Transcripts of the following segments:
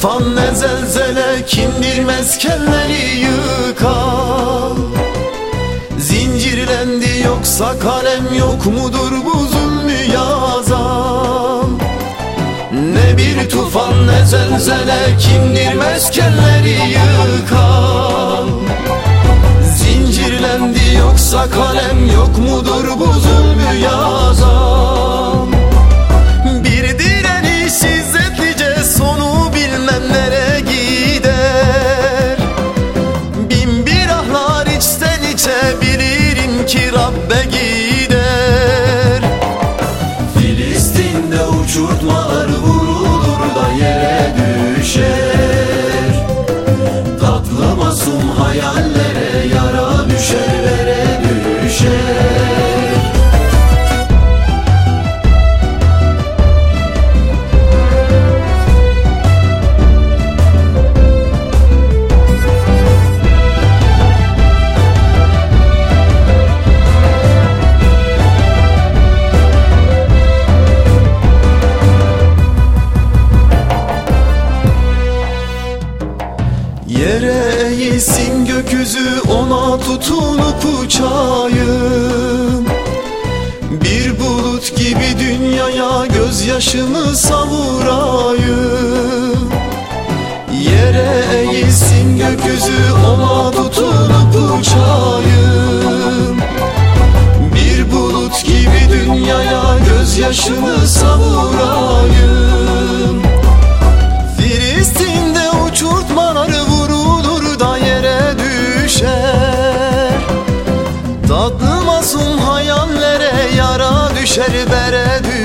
tufan ne zelzele kimdir meskenleri yıkan Zincirlendi yoksa kalem yok mudur bu zulmü yazan? Ne bir tufan ne zelzele kimdir meskenleri yıkan Zincirlendi yoksa kalem yok mudur bu zulmü yazan uçurtmalar Yere eğilsin gökyüzü ona tutunup uçayım? Bir bulut gibi dünyaya gözyaşımı savurayım. Yere eğilsin gökyüzü ona tutunup uçayım? Bir bulut gibi dünyaya gözyaşımı düşer bere düşer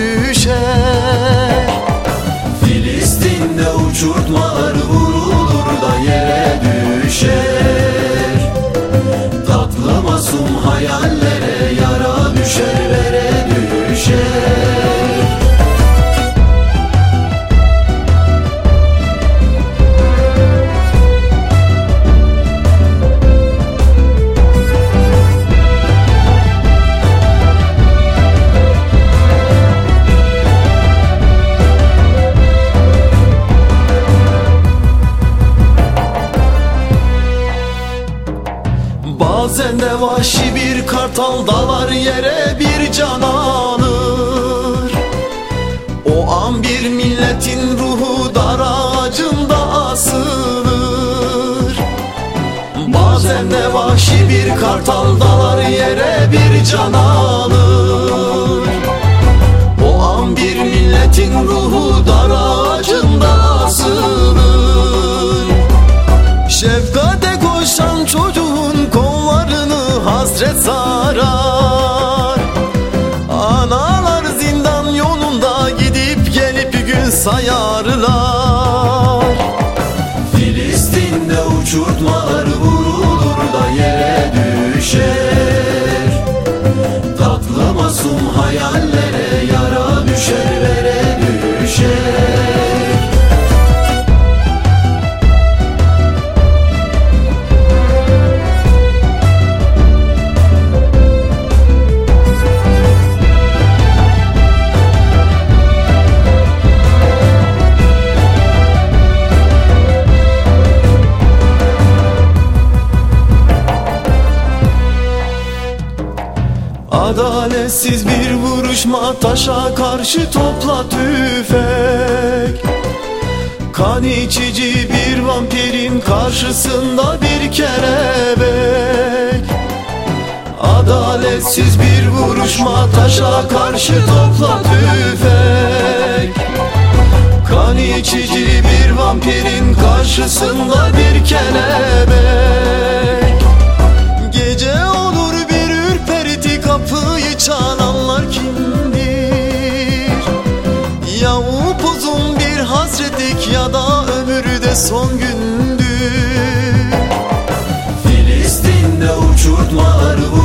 vahşi bir kartal dalar yere bir can alır. O an bir milletin ruhu dar ağacında asılır. Bazen de vahşi bir kartal dalar yere bir can alır. O an bir milletin ruhu dar sayarlar Filistin'de uçurtmalar Adaletsiz bir vuruşma taşa karşı topla tüfek. Kan içici bir vampirin karşısında bir kelebek. Adaletsiz bir vuruşma taşa karşı topla tüfek. Kan içici bir vampirin karşısında bir kelebek çalanlar kimdir? Ya upuzun bir hasretlik ya da ömürde son gündür Filistin'de uçurtmalar vurur